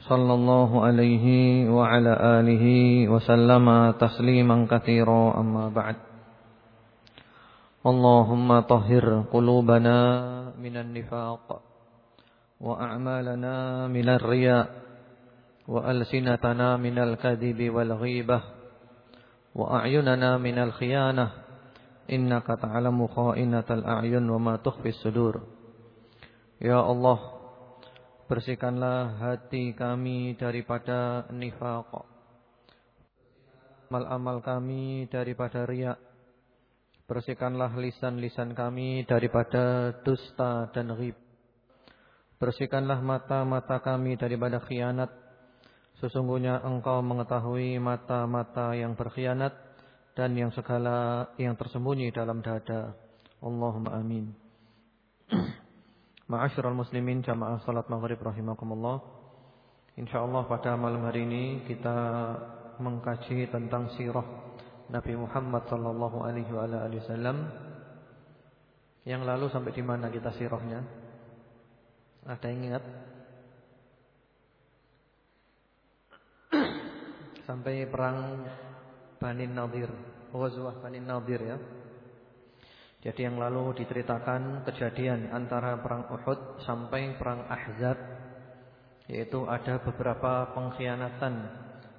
صلى الله عليه وعلى آله وسلم تسليما كثيرا أما بعد. اللهم طهر قلوبنا من النفاق وأعمالنا من الرياء وألسنتنا من الكذب والغيبة وأعيننا من الخيانة. إنك تعلم خائنة الأعين وما تخفي الصدور. يا الله bersihkanlah hati kami daripada nifaq. Amal-amal kami daripada riak. Bersihkanlah lisan-lisan kami daripada dusta dan ghib bersihkanlah mata-mata kami daripada khianat. Sesungguhnya engkau mengetahui mata-mata yang berkhianat dan yang segala yang tersembunyi dalam dada. Allahumma amin Ma'asyiral muslimin jamaah salat maghrib rahimakumullah. Insyaallah pada malam hari ini kita mengkaji tentang sirah Nabi Muhammad sallallahu alaihi wasallam. Yang lalu sampai di mana kita sirahnya? Ada yang ingat? sampai perang Bani Nadir, Ghazwah Bani Nadir ya. Jadi yang lalu diceritakan kejadian antara perang Uhud sampai perang Ahzab yaitu ada beberapa pengkhianatan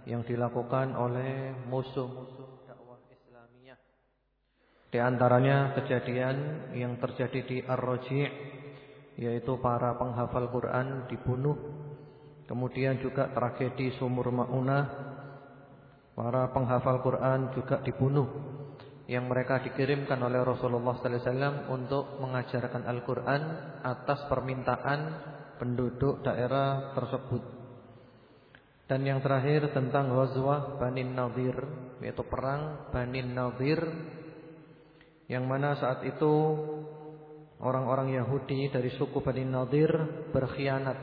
yang dilakukan oleh musuh-musuh dakwah Islamiyah. Di antaranya kejadian yang terjadi di Ar-Raji' yaitu para penghafal Quran dibunuh. Kemudian juga tragedi Sumur Maunah para penghafal Quran juga dibunuh yang mereka dikirimkan oleh Rasulullah sallallahu alaihi wasallam untuk mengajarkan Al-Qur'an atas permintaan penduduk daerah tersebut. Dan yang terakhir tentang Ghazwah Bani Nadir yaitu perang Bani Nadir yang mana saat itu orang-orang Yahudi dari suku Bani Nadir berkhianat.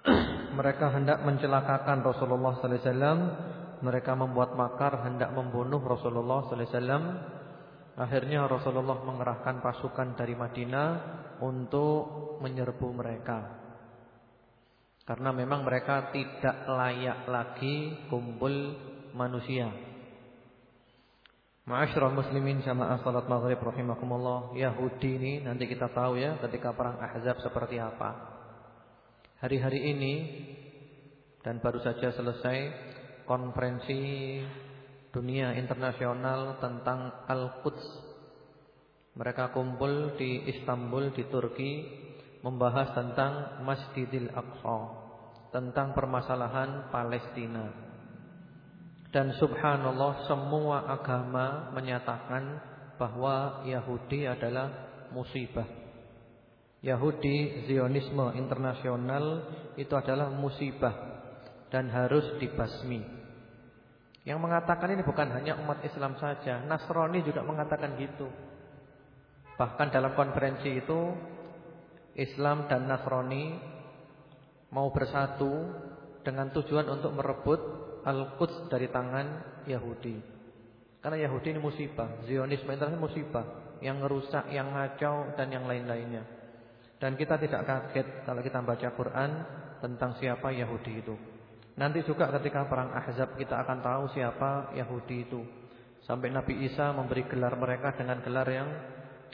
mereka hendak mencelakakan Rasulullah sallallahu alaihi wasallam mereka membuat makar hendak membunuh Rasulullah sallallahu alaihi wasallam. Akhirnya Rasulullah mengerahkan pasukan dari Madinah untuk menyerbu mereka. Karena memang mereka tidak layak lagi kumpul manusia. Ma'asyiral muslimin jamaah salat maghrib rahimakumullah. Yahudi ini nanti kita tahu ya ketika perang Ahzab seperti apa. Hari-hari ini dan baru saja selesai konferensi dunia internasional tentang Al-Quds. Mereka kumpul di Istanbul di Turki membahas tentang Masjidil Aqsa, tentang permasalahan Palestina. Dan subhanallah semua agama menyatakan bahwa Yahudi adalah musibah. Yahudi Zionisme internasional itu adalah musibah dan harus dibasmi. Yang mengatakan ini bukan hanya umat Islam saja, Nasrani juga mengatakan gitu. Bahkan dalam konferensi itu Islam dan Nasrani mau bersatu dengan tujuan untuk merebut Al-Quds dari tangan Yahudi. Karena Yahudi ini musibah, Zionisme itu musibah yang merusak, yang ngacau dan yang lain-lainnya. Dan kita tidak kaget kalau kita baca Quran tentang siapa Yahudi itu. Nanti juga ketika perang Ahzab kita akan tahu siapa Yahudi itu. Sampai Nabi Isa memberi gelar mereka dengan gelar yang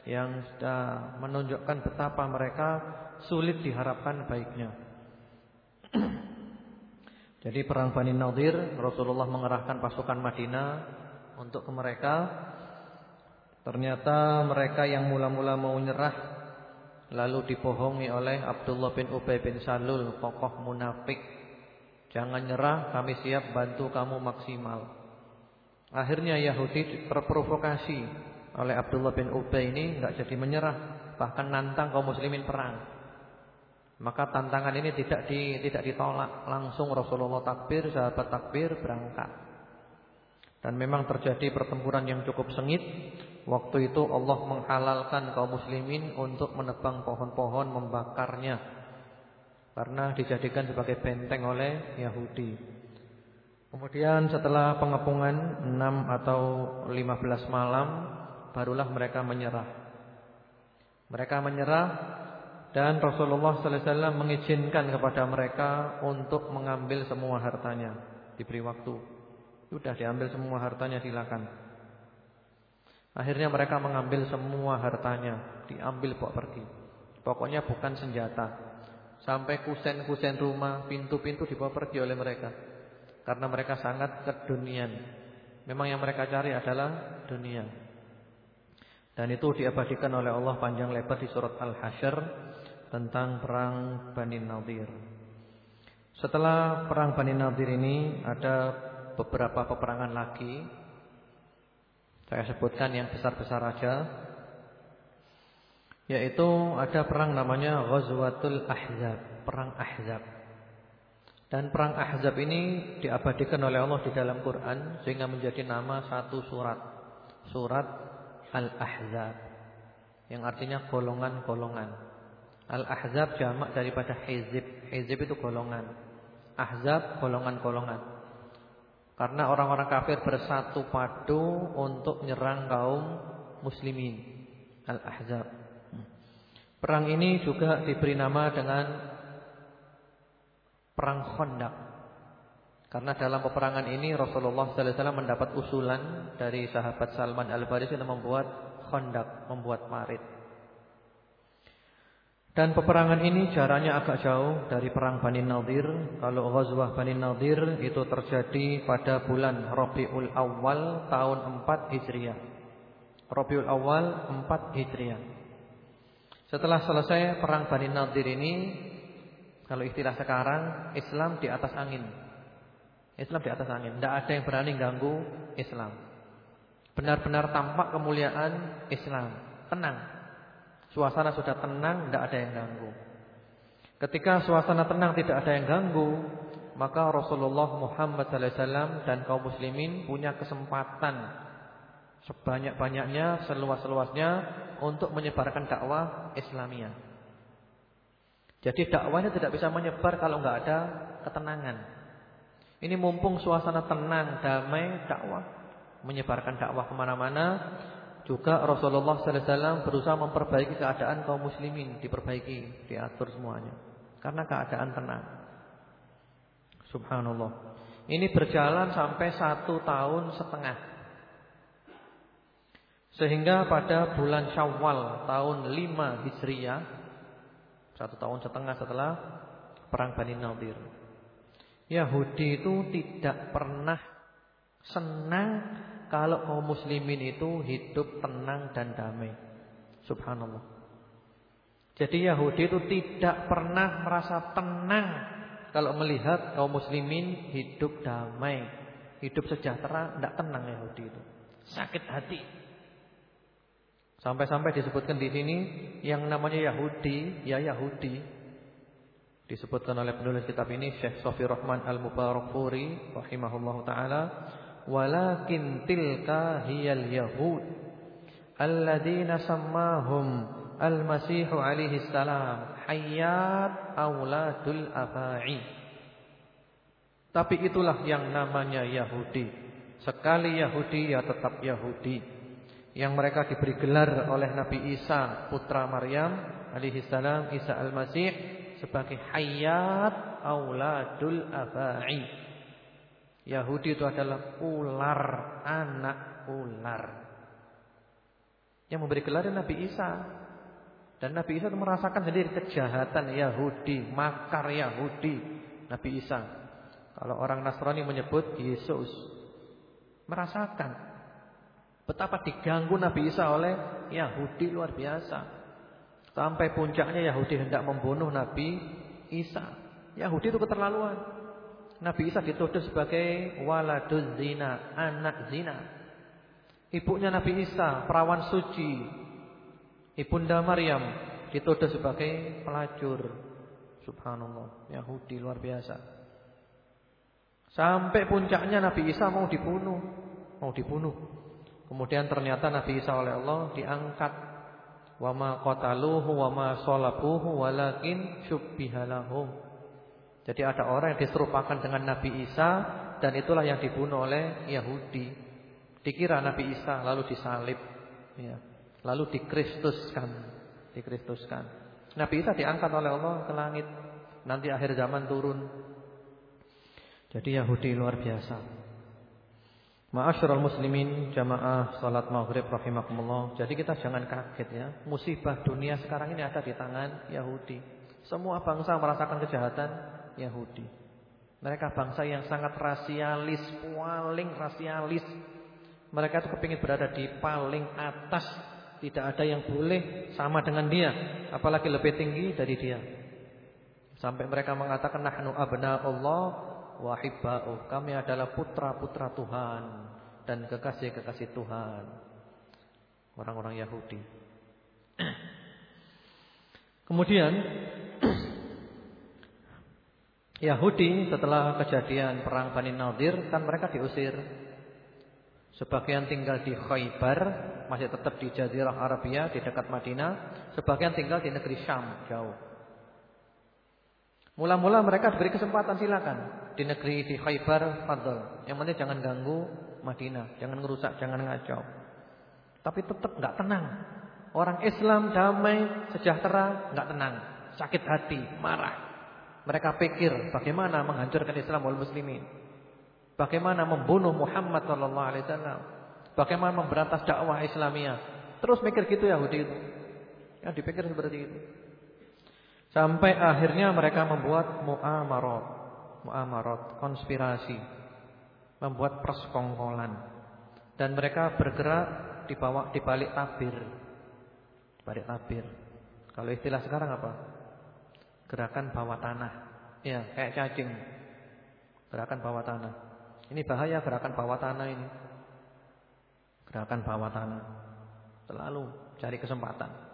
yang sudah menunjukkan betapa mereka sulit diharapkan baiknya. Jadi perang Bani Nadir Rasulullah mengerahkan pasukan Madinah untuk ke mereka. Ternyata mereka yang mula-mula mau nyerah lalu dibohongi oleh Abdullah bin Ubay bin Salul, tokoh munafik Jangan nyerah, kami siap bantu kamu maksimal. Akhirnya Yahudi terprovokasi oleh Abdullah bin Ubay ini enggak jadi menyerah, bahkan nantang kaum muslimin perang. Maka tantangan ini tidak di, tidak ditolak, langsung Rasulullah takbir, sahabat takbir, berangkat. Dan memang terjadi pertempuran yang cukup sengit. Waktu itu Allah menghalalkan kaum muslimin untuk menebang pohon-pohon, membakarnya. Karena dijadikan sebagai benteng oleh Yahudi. Kemudian setelah pengepungan 6 atau 15 malam, barulah mereka menyerah. Mereka menyerah dan Rasulullah wasallam mengizinkan kepada mereka untuk mengambil semua hartanya, diberi waktu. Sudah diambil semua hartanya silakan. Akhirnya mereka mengambil semua hartanya, diambil bawa pergi. Pokoknya bukan senjata. Sampai kusen-kusen rumah, pintu-pintu dibawa pergi oleh mereka. Karena mereka sangat kedunian. Memang yang mereka cari adalah dunia. Dan itu diabadikan oleh Allah panjang lebar di surat Al-Hasyr tentang perang Bani Nadir. Setelah perang Bani Nadir ini ada beberapa peperangan lagi. Saya sebutkan yang besar-besar aja. Yaitu ada perang namanya Ghazwatul Ahzab, perang Ahzab. Dan perang Ahzab ini diabadikan oleh Allah di dalam Quran sehingga menjadi nama satu surat. Surat Al-Ahzab. Yang artinya golongan-golongan. Al-Ahzab jamak daripada hizib. Hizib itu golongan. Ahzab golongan-golongan. Karena orang-orang kafir bersatu padu untuk menyerang kaum muslimin. Al-Ahzab. Perang ini juga diberi nama dengan perang Khandaq. Karena dalam peperangan ini Rasulullah sallallahu alaihi wasallam mendapat usulan dari sahabat Salman Al-Farisi untuk membuat Khandaq, membuat parit. Dan peperangan ini jaraknya agak jauh dari perang Bani Nadir. Kalau Ghazwah Bani Nadir itu terjadi pada bulan Rabiul Awal tahun 4 Hijriah. Rabiul Awal 4 Hijriah. Setelah selesai perang Bani Nadir ini, kalau istilah sekarang, Islam di atas angin. Islam di atas angin. Tidak ada yang berani ganggu Islam. Benar-benar tampak kemuliaan Islam. Tenang. Suasana sudah tenang, tidak ada yang ganggu. Ketika suasana tenang tidak ada yang ganggu, maka Rasulullah Muhammad SAW dan kaum muslimin punya kesempatan sebanyak-banyaknya, seluas-luasnya untuk menyebarkan dakwah Islamiyah. Jadi dakwahnya tidak bisa menyebar kalau nggak ada ketenangan. Ini mumpung suasana tenang, damai, dakwah menyebarkan dakwah ke mana-mana juga Rasulullah sallallahu alaihi wasallam berusaha memperbaiki keadaan kaum muslimin, diperbaiki, diatur semuanya. Karena keadaan tenang. Subhanallah. Ini berjalan sampai satu tahun setengah. Sehingga pada bulan Syawal tahun 5 Hijriah, satu tahun setengah setelah perang Bani Nadir. Yahudi itu tidak pernah senang kalau kaum muslimin itu hidup tenang dan damai. Subhanallah. Jadi Yahudi itu tidak pernah merasa tenang kalau melihat kaum muslimin hidup damai, hidup sejahtera, tidak tenang Yahudi itu. Sakit hati. Sampai-sampai disebutkan di sini yang namanya Yahudi, ya Yahudi. Disebutkan oleh penulis kitab ini Syekh Sofi Rahman Al-Mubarakfuri rahimahullahu taala walakin tilka hiyal yahud alladzina sammahum al-masih alaihi salam hayyat auladul abai. Tapi itulah yang namanya Yahudi. Sekali Yahudi ya tetap Yahudi yang mereka diberi gelar oleh Nabi Isa putra Maryam alaihi salam Isa al-Masih sebagai hayat auladul abai Yahudi itu adalah ular, anak ular. Yang memberi gelar Nabi Isa. Dan Nabi Isa itu merasakan sendiri kejahatan Yahudi, makar Yahudi, Nabi Isa. Kalau orang Nasrani menyebut Yesus, merasakan betapa diganggu Nabi Isa oleh Yahudi luar biasa. Sampai puncaknya Yahudi hendak membunuh Nabi Isa. Yahudi itu keterlaluan. Nabi Isa dituduh sebagai waladuz zina, anak zina. Ibunya Nabi Isa, perawan suci. Ibunda Maryam dituduh sebagai pelacur. Subhanallah, Yahudi luar biasa. Sampai puncaknya Nabi Isa mau dibunuh, mau dibunuh. Kemudian ternyata Nabi Isa oleh Allah diangkat. Wa ma qataluhu wa ma salabuhu walakin syubbihalahum. Jadi ada orang yang diserupakan dengan Nabi Isa dan itulah yang dibunuh oleh Yahudi. Dikira Nabi Isa lalu disalib, ya. Lalu dikristuskan, dikristuskan. Nabi Isa diangkat oleh Allah ke langit. Nanti akhir zaman turun. Jadi Yahudi luar biasa. Ma'asyiral muslimin jamaah salat maghrib rahimakumullah. Jadi kita jangan kaget ya. Musibah dunia sekarang ini ada di tangan Yahudi. Semua bangsa merasakan kejahatan Yahudi. Mereka bangsa yang sangat rasialis, paling rasialis. Mereka itu kepingin berada di paling atas. Tidak ada yang boleh sama dengan dia, apalagi lebih tinggi dari dia. Sampai mereka mengatakan nahnu Wahibau Kami adalah putra-putra Tuhan dan kekasih-kekasih Tuhan. Orang-orang Yahudi. Kemudian Yahudi setelah kejadian perang Bani Nadir kan mereka diusir. Sebagian tinggal di Khaybar, masih tetap di Jazirah Arabia di dekat Madinah, sebagian tinggal di negeri Syam, jauh. Mula-mula mereka diberi kesempatan silakan di negeri di Khaybar fadl. Yang penting jangan ganggu Madinah, jangan ngerusak, jangan ngacau. Tapi tetap enggak tenang. Orang Islam damai, sejahtera, enggak tenang, sakit hati, marah. Mereka pikir bagaimana menghancurkan Islam wal muslimin. Bagaimana membunuh Muhammad sallallahu alaihi wasallam. Bagaimana memberantas dakwah Islamiyah. Terus mikir gitu Yahudi itu. Yang dipikir seperti itu. Sampai akhirnya mereka membuat muamarat muamarat, konspirasi, membuat persekongkolan. Dan mereka bergerak di bawah di balik tabir. Balik tabir. Kalau istilah sekarang apa? Gerakan bawah tanah. Ya, kayak cacing. Gerakan bawah tanah. Ini bahaya gerakan bawah tanah ini. Gerakan bawah tanah. Selalu cari kesempatan.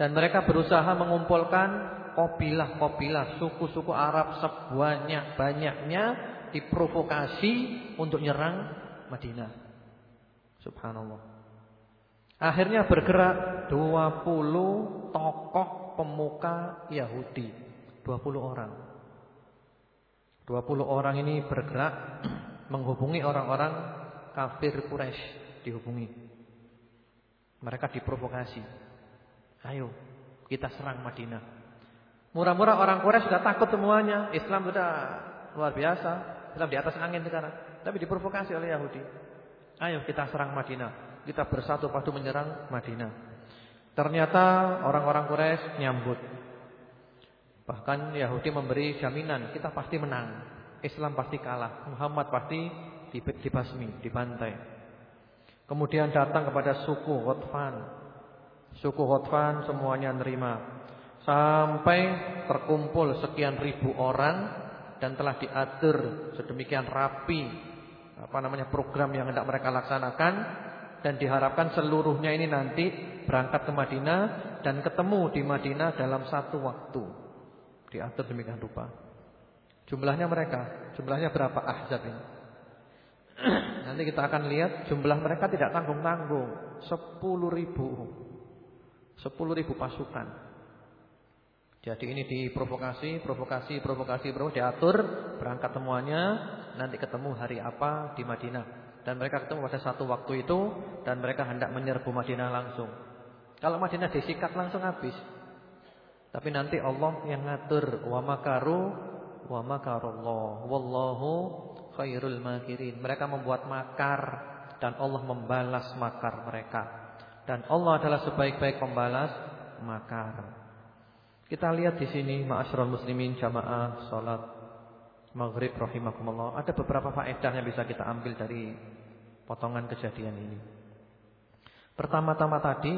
Dan mereka berusaha mengumpulkan kopilah-kopilah suku-suku Arab sebanyak-banyaknya diprovokasi untuk nyerang Madinah. Subhanallah. Akhirnya bergerak 20 tokoh pemuka Yahudi. 20 orang. 20 orang ini bergerak menghubungi orang-orang kafir Quraisy, dihubungi. Mereka diprovokasi. Ayo, kita serang Madinah. Murah-murah orang Quraisy sudah takut semuanya. Islam sudah luar biasa. Islam di atas angin sekarang. Tapi diprovokasi oleh Yahudi. Ayo kita serang Madinah. Kita bersatu padu menyerang Madinah. Ternyata orang-orang Quraisy nyambut. Bahkan Yahudi memberi jaminan kita pasti menang. Islam pasti kalah. Muhammad pasti dibasmi, dibantai. Kemudian datang kepada suku Ghatfan. Suku Ghatfan semuanya nerima. Sampai terkumpul sekian ribu orang dan telah diatur sedemikian rapi apa namanya program yang hendak mereka laksanakan dan diharapkan seluruhnya ini nanti berangkat ke Madinah dan ketemu di Madinah dalam satu waktu. Diatur demikian rupa. Jumlahnya mereka, jumlahnya berapa ahzab ini? Nanti kita akan lihat jumlah mereka tidak tanggung-tanggung, 10 ribu. 10 ribu pasukan. Jadi ini diprovokasi, provokasi, provokasi, provokasi, diatur, berangkat semuanya, nanti ketemu hari apa di Madinah. Dan mereka ketemu pada satu waktu itu, dan mereka hendak menyerbu Madinah langsung. Kalau Madinah disikat langsung habis. Tapi nanti Allah yang ngatur, wa makaru, wa makarullah, wallahu khairul makirin. Mereka membuat makar, dan Allah membalas makar mereka. Dan Allah adalah sebaik-baik pembalas makar. Kita lihat di sini ma'asyiral muslimin jamaah salat maghrib rahimakumullah. Ada beberapa faedah yang bisa kita ambil dari potongan kejadian ini. Pertama-tama tadi,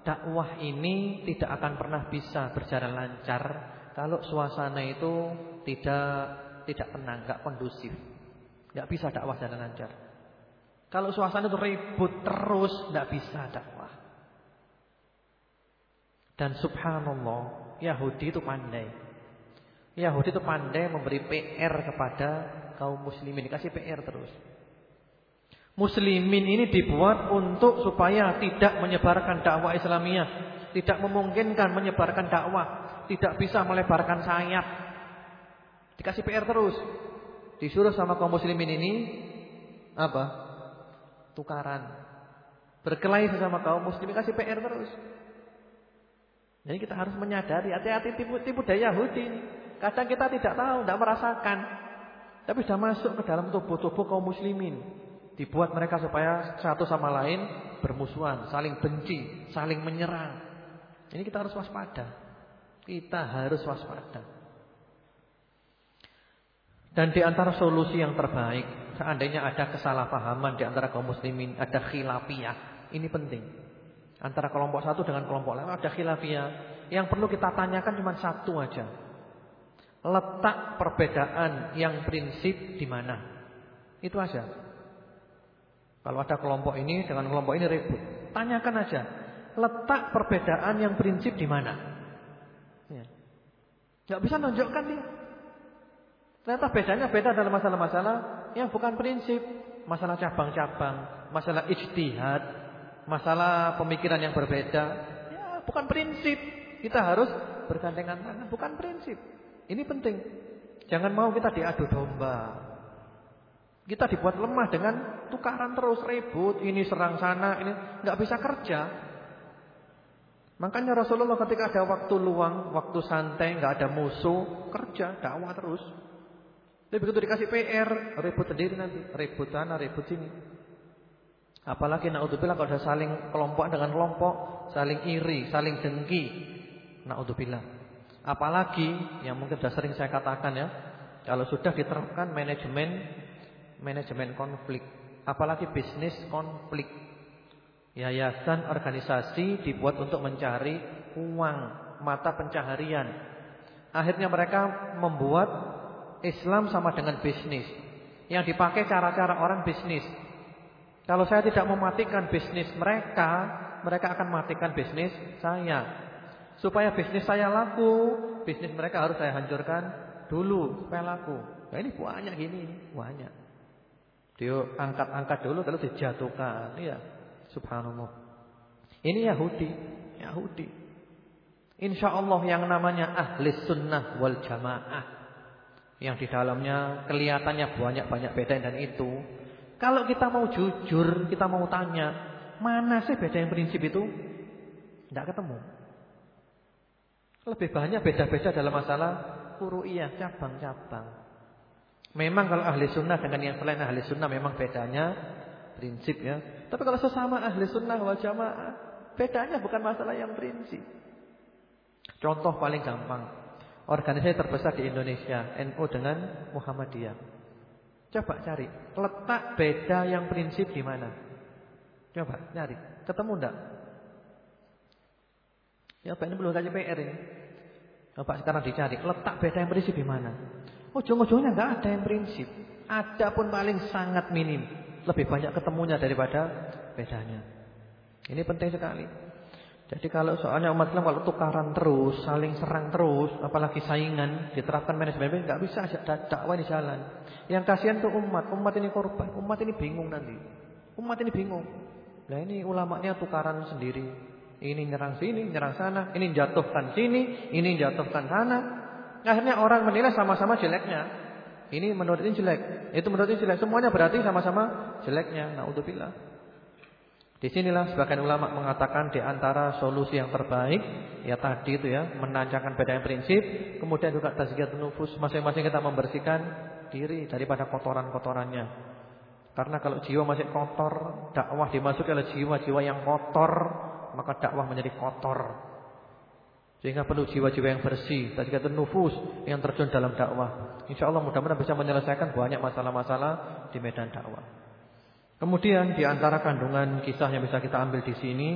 dakwah ini tidak akan pernah bisa berjalan lancar kalau suasana itu tidak tidak tenang, enggak kondusif. Enggak bisa dakwah jalan lancar. Kalau suasana itu ribut terus, enggak bisa dakwah. Dan subhanallah, Yahudi itu pandai. Yahudi itu pandai memberi PR kepada kaum muslimin, dikasih PR terus. Muslimin ini dibuat untuk supaya tidak menyebarkan dakwah Islamiyah, tidak memungkinkan menyebarkan dakwah, tidak bisa melebarkan sayap. Dikasih PR terus. Disuruh sama kaum muslimin ini apa? Tukaran. Berkelahi sama kaum muslimin kasih PR terus. Jadi kita harus menyadari hati-hati tipu-tipu daya Yahudi. Kadang kita tidak tahu, tidak merasakan. Tapi sudah masuk ke dalam tubuh-tubuh kaum muslimin. Dibuat mereka supaya satu sama lain bermusuhan, saling benci, saling menyerang. Ini kita harus waspada. Kita harus waspada. Dan di antara solusi yang terbaik, seandainya ada kesalahpahaman di antara kaum muslimin, ada khilafiyah. Ini penting. Antara kelompok satu dengan kelompok lain ada khilafiyah. Yang perlu kita tanyakan cuma satu aja. Letak perbedaan yang prinsip di mana? Itu aja. Kalau ada kelompok ini dengan kelompok ini ribut, tanyakan aja. Letak perbedaan yang prinsip di mana? Ya. Gak bisa nunjukkan dia. Ternyata bedanya beda dalam masalah-masalah yang bukan prinsip, masalah cabang-cabang, masalah ijtihad, masalah pemikiran yang berbeda, ya bukan prinsip. Kita harus bergandengan tangan, bukan prinsip. Ini penting. Jangan mau kita diadu domba. Kita dibuat lemah dengan tukaran terus ribut, ini serang sana, ini nggak bisa kerja. Makanya Rasulullah ketika ada waktu luang, waktu santai, nggak ada musuh, kerja, dakwah terus. Tapi begitu dikasih PR, ribut sendiri nanti, ribut sana, ribut sini. Apalagi naudzubillah kalau sudah saling kelompok dengan kelompok, saling iri, saling dengki. Naudzubillah. Apalagi yang mungkin sudah sering saya katakan ya, kalau sudah diterapkan manajemen manajemen konflik, apalagi bisnis konflik. Yayasan organisasi dibuat untuk mencari uang, mata pencaharian. Akhirnya mereka membuat Islam sama dengan bisnis. Yang dipakai cara-cara orang bisnis. Kalau saya tidak mematikan bisnis mereka, mereka akan matikan bisnis saya. Supaya bisnis saya laku, bisnis mereka harus saya hancurkan dulu supaya laku. Nah ini banyak gini, banyak. Dia angkat-angkat dulu lalu dijatuhkan. Iya, subhanallah. Ini Yahudi, Yahudi. Insya Allah yang namanya ahli sunnah wal jamaah. Yang di dalamnya kelihatannya banyak-banyak beda dan itu kalau kita mau jujur, kita mau tanya, mana sih beda yang prinsip itu? Tidak ketemu. Lebih banyak beda-beda dalam masalah furu'iyah, cabang-cabang. Memang kalau ahli sunnah dengan yang selain ahli sunnah memang bedanya prinsip ya. Tapi kalau sesama ahli sunnah wal jamaah, bedanya bukan masalah yang prinsip. Contoh paling gampang. Organisasi terbesar di Indonesia, NU dengan Muhammadiyah. Coba cari letak beda yang prinsip di mana. Coba cari, ketemu enggak? Ya, Pak ini belum kasih PR ini. Coba sekarang dicari letak beda yang prinsip di mana. Ujung-ujungnya enggak ada yang prinsip. Ada pun paling sangat minim. Lebih banyak ketemunya daripada bedanya. Ini penting sekali. Jadi kalau soalnya umat Islam kalau tukaran terus, saling serang terus, apalagi saingan, diterapkan manajemen nggak bisa dakwah di jalan. Yang kasihan tuh umat, umat ini korban, umat ini bingung nanti. Umat ini bingung. Nah ini ulamanya tukaran sendiri. Ini nyerang sini, nyerang sana, ini jatuhkan sini, ini jatuhkan sana. Akhirnya orang menilai sama-sama jeleknya. Ini menurut ini jelek, itu menurut ini jelek. Semuanya berarti sama-sama jeleknya. Nauzubillah. Di sinilah sebagian ulama mengatakan di antara solusi yang terbaik ya tadi itu ya, menancapkan beda prinsip, kemudian juga tazkiyatun nufus, masing-masing kita membersihkan diri daripada kotoran-kotorannya. Karena kalau jiwa masih kotor, dakwah dimasuki oleh jiwa-jiwa yang kotor, maka dakwah menjadi kotor. Sehingga perlu jiwa-jiwa yang bersih, tazkiyatun nufus yang terjun dalam dakwah. Insyaallah mudah-mudahan bisa menyelesaikan banyak masalah-masalah di medan dakwah. Kemudian di antara kandungan kisah yang bisa kita ambil di sini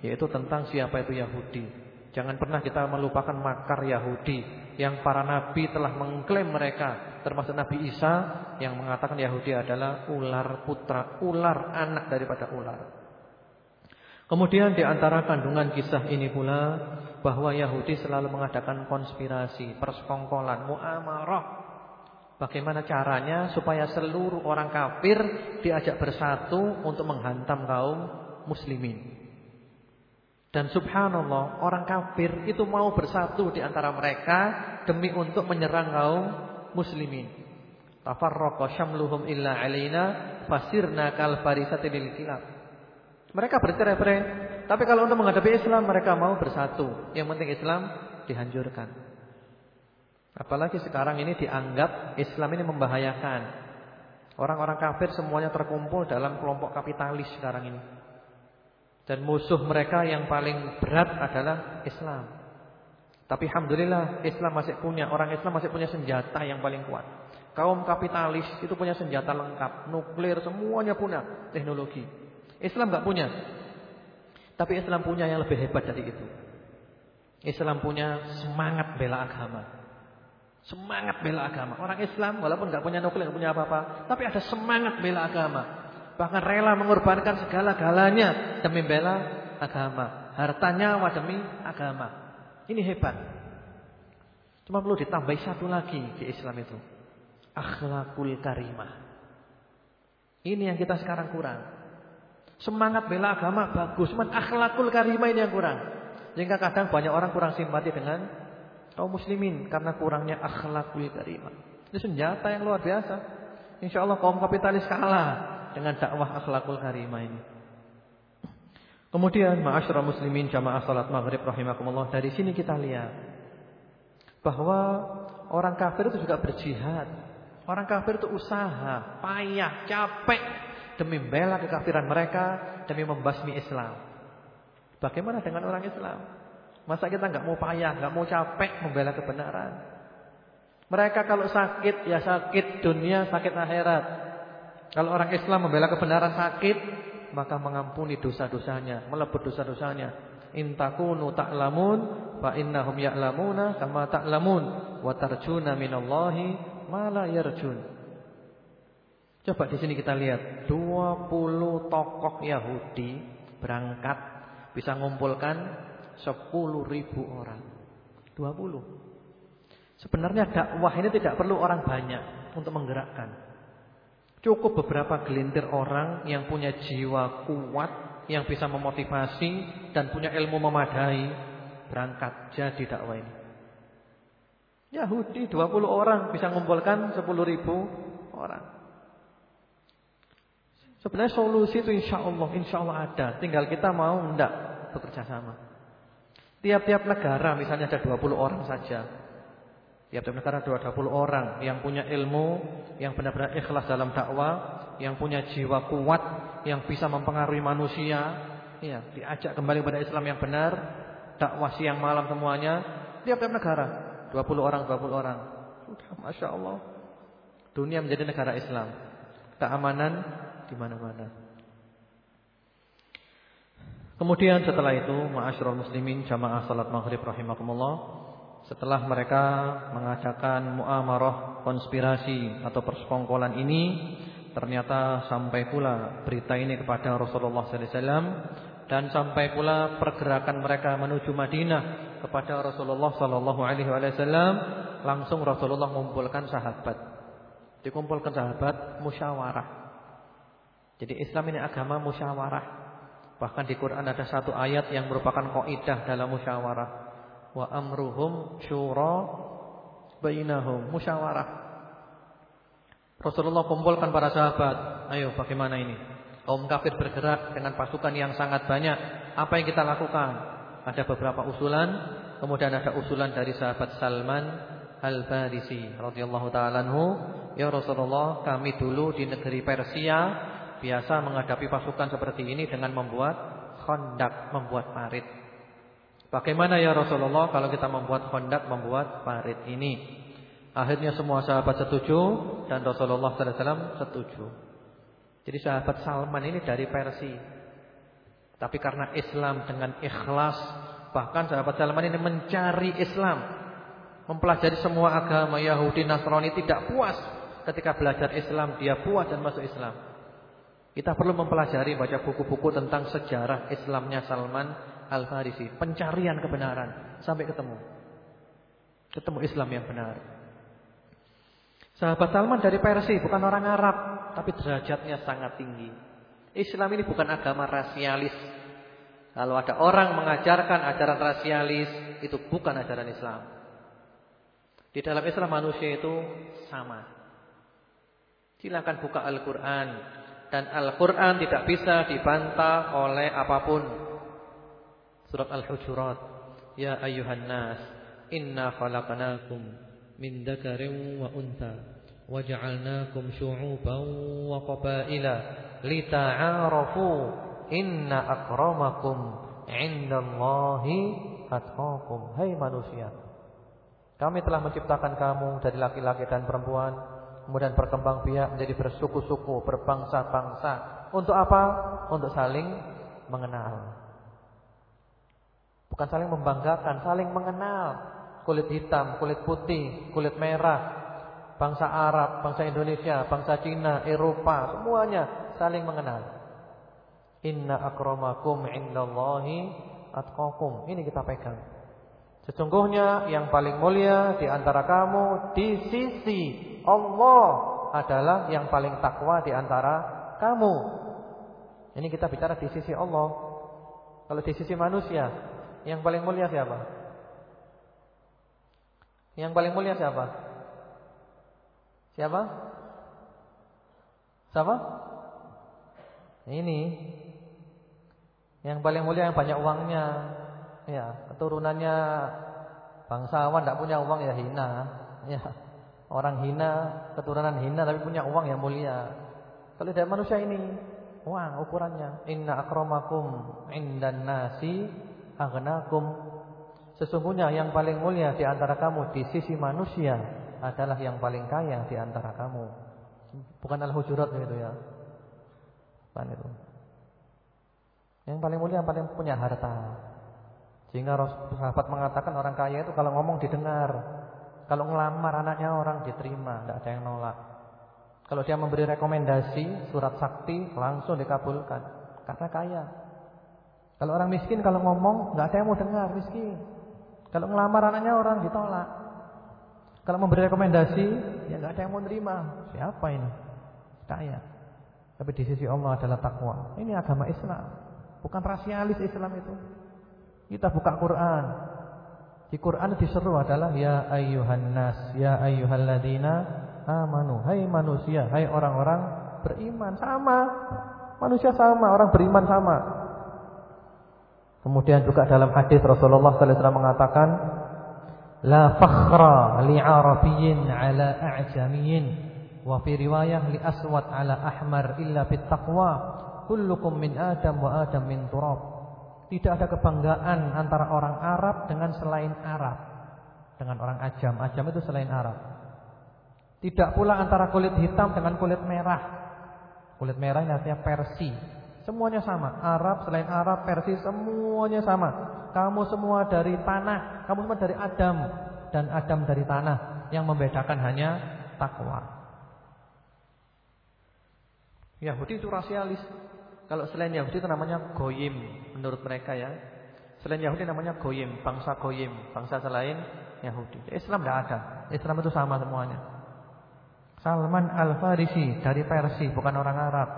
yaitu tentang siapa itu Yahudi. Jangan pernah kita melupakan makar Yahudi yang para nabi telah mengklaim mereka, termasuk Nabi Isa yang mengatakan Yahudi adalah ular putra, ular anak daripada ular. Kemudian di antara kandungan kisah ini pula bahwa Yahudi selalu mengadakan konspirasi, persekongkolan, muamarah. Bagaimana caranya supaya seluruh orang kafir diajak bersatu untuk menghantam kaum muslimin. Dan subhanallah, orang kafir itu mau bersatu di antara mereka demi untuk menyerang kaum muslimin. Tafarraqa syamluhum illa alaina fasirna kal farisati lil kilab. Mereka bercerai-berai, tapi kalau untuk menghadapi Islam mereka mau bersatu. Yang penting Islam dihancurkan. Apalagi sekarang ini dianggap Islam ini membahayakan. Orang-orang kafir semuanya terkumpul dalam kelompok kapitalis sekarang ini. Dan musuh mereka yang paling berat adalah Islam. Tapi alhamdulillah Islam masih punya orang Islam masih punya senjata yang paling kuat. Kaum kapitalis itu punya senjata lengkap, nuklir semuanya punya teknologi. Islam nggak punya. Tapi Islam punya yang lebih hebat dari itu. Islam punya semangat bela agama. Semangat bela agama. Orang Islam walaupun nggak punya nuklir, nggak punya apa-apa, tapi ada semangat bela agama. Bahkan rela mengorbankan segala-galanya demi bela agama. Hartanya demi agama. Ini hebat. Cuma perlu ditambah satu lagi di Islam itu. Akhlakul karimah. Ini yang kita sekarang kurang. Semangat bela agama bagus, cuman akhlakul karimah ini yang kurang. Sehingga kadang banyak orang kurang simpati dengan kaum muslimin karena kurangnya akhlakul karimah. Ini senjata yang luar biasa. Insya Allah kaum kapitalis kalah dengan dakwah akhlakul karimah ini. Kemudian ma'asyurah muslimin jamaah salat maghrib rahimakumullah. Dari sini kita lihat bahwa orang kafir itu juga berjihad. Orang kafir itu usaha, payah, capek demi membela kekafiran mereka, demi membasmi Islam. Bagaimana dengan orang Islam? Masa kita nggak mau payah, nggak mau capek membela kebenaran? Mereka kalau sakit ya sakit dunia, sakit akhirat. Kalau orang Islam membela kebenaran sakit, maka mengampuni dosa-dosanya, melebur dosa-dosanya. In takunu ta'lamun fa innahum ya'lamuna kama ta'lamun wa tarjuna minallahi ma la yarjun. Coba di sini kita lihat 20 tokoh Yahudi berangkat bisa mengumpulkan 10 ribu orang. 20. Sebenarnya dakwah ini tidak perlu orang banyak untuk menggerakkan. Cukup beberapa gelintir orang yang punya jiwa kuat, yang bisa memotivasi dan punya ilmu memadai berangkat jadi dakwah ini. Yahudi 20 orang bisa mengumpulkan 10 ribu orang. Sebenarnya solusi itu insya Allah, insya Allah ada. Tinggal kita mau enggak bekerja sama. Tiap-tiap negara misalnya ada 20 orang saja. Tiap-tiap negara ada 20 orang yang punya ilmu, yang benar-benar ikhlas dalam dakwah, yang punya jiwa kuat, yang bisa mempengaruhi manusia, ya, diajak kembali kepada Islam yang benar, dakwah siang malam semuanya, tiap-tiap negara 20 orang, 20 orang. Sudah Masya Allah. Dunia menjadi negara Islam. Keamanan di mana-mana. Kemudian setelah itu, ma'asyiral muslimin jamaah salat maghrib rahimakumullah, setelah mereka mengadakan muamarah konspirasi atau persekongkolan ini, ternyata sampai pula berita ini kepada Rasulullah wasallam dan sampai pula pergerakan mereka menuju Madinah kepada Rasulullah wasallam, langsung Rasulullah mengumpulkan sahabat. Dikumpulkan sahabat musyawarah. Jadi Islam ini agama musyawarah. Bahkan di Quran ada satu ayat yang merupakan kaidah dalam musyawarah. Wa amruhum syura bainahum. Musyawarah. Rasulullah kumpulkan para sahabat. Ayo bagaimana ini? Kaum kafir bergerak dengan pasukan yang sangat banyak. Apa yang kita lakukan? Ada beberapa usulan. Kemudian ada usulan dari sahabat Salman Al-Farisi radhiyallahu taala "Ya Rasulullah, kami dulu di negeri Persia biasa menghadapi pasukan seperti ini dengan membuat kondak, membuat parit. Bagaimana ya Rasulullah kalau kita membuat kondak, membuat parit ini? Akhirnya semua sahabat setuju dan Rasulullah SAW setuju. Jadi sahabat Salman ini dari Persia. Tapi karena Islam dengan ikhlas, bahkan sahabat Salman ini mencari Islam, mempelajari semua agama Yahudi, Nasrani tidak puas ketika belajar Islam, dia puas dan masuk Islam. Kita perlu mempelajari baca buku-buku tentang sejarah Islamnya Salman Al-Farisi, pencarian kebenaran sampai ketemu. Ketemu Islam yang benar. Sahabat Salman dari Persia, bukan orang Arab, tapi derajatnya sangat tinggi. Islam ini bukan agama rasialis. Kalau ada orang mengajarkan ajaran rasialis, itu bukan ajaran Islam. Di dalam Islam manusia itu sama. Silakan buka Al-Qur'an dan Al-Qur'an tidak bisa dibantah oleh apa pun. Surat Al-Hujurat. Ya ayyuhan nas, inna khalaqnakum min dzakarin wa untha waja'alnakum syu'uban wa qabaila lita'arafu inna akramakum 'indallahi atqakum. Hai manusia, kami telah menciptakan kamu dari laki-laki dan perempuan, kemudian berkembang biak menjadi bersuku-suku, berbangsa-bangsa. Untuk apa? Untuk saling mengenal. Bukan saling membanggakan, saling mengenal. Kulit hitam, kulit putih, kulit merah, bangsa Arab, bangsa Indonesia, bangsa Cina, Eropa, semuanya saling mengenal. Inna akramakum indallahi atqakum. Ini kita pegang. Sesungguhnya yang paling mulia di antara kamu di sisi Allah adalah yang paling takwa di antara kamu. Ini kita bicara di sisi Allah. Kalau di sisi manusia, yang paling mulia siapa? Yang paling mulia siapa? Siapa? Siapa? Ini. Yang paling mulia yang banyak uangnya, Ya, keturunannya bangsawan tidak punya uang ya hina. Ya. Orang hina, keturunan hina tapi punya uang yang mulia. Kalau dari manusia ini, uang ukurannya. Inna akramakum indan nasi aghnakum. Sesungguhnya yang paling mulia di antara kamu di sisi manusia adalah yang paling kaya di antara kamu. Bukan al-hujurat itu ya. Bukan itu. Yang paling mulia yang paling punya harta. Sehingga sahabat mengatakan orang kaya itu kalau ngomong didengar. Kalau ngelamar anaknya orang diterima, tidak ada yang nolak. Kalau dia memberi rekomendasi surat sakti langsung dikabulkan karena kaya. Kalau orang miskin kalau ngomong nggak ada yang mau dengar miskin. Kalau ngelamar anaknya orang ditolak. Kalau memberi rekomendasi ya nggak ada yang mau terima. Siapa ini? Kaya. Tapi di sisi Allah adalah takwa. Ini agama Islam, bukan rasialis Islam itu. Kita buka Quran. Di Quran diseru adalah ya ayyuhan nas, ya ayyuhalladzina amanu. Hai manusia, hai orang-orang beriman sama. Manusia sama, orang beriman sama. Kemudian juga dalam hadis Rasulullah sallallahu alaihi wasallam mengatakan la fakhra li arabiyyin ala a'jamiyyin wa fi riwayah li aswad ala ahmar illa bit taqwa kullukum min adam wa adam min turab tidak ada kebanggaan antara orang Arab dengan selain Arab. Dengan orang Ajam. Ajam itu selain Arab. Tidak pula antara kulit hitam dengan kulit merah. Kulit merah ini artinya Persi. Semuanya sama. Arab, selain Arab, Persi, semuanya sama. Kamu semua dari tanah. Kamu semua dari Adam. Dan Adam dari tanah. Yang membedakan hanya takwa. Yahudi itu rasialis. Kalau selain Yahudi itu namanya goyim menurut mereka ya. Selain Yahudi namanya goyim, bangsa goyim, bangsa selain Yahudi. Islam tidak ada. Islam itu sama semuanya. Salman Al-Farisi dari Persia, bukan orang Arab.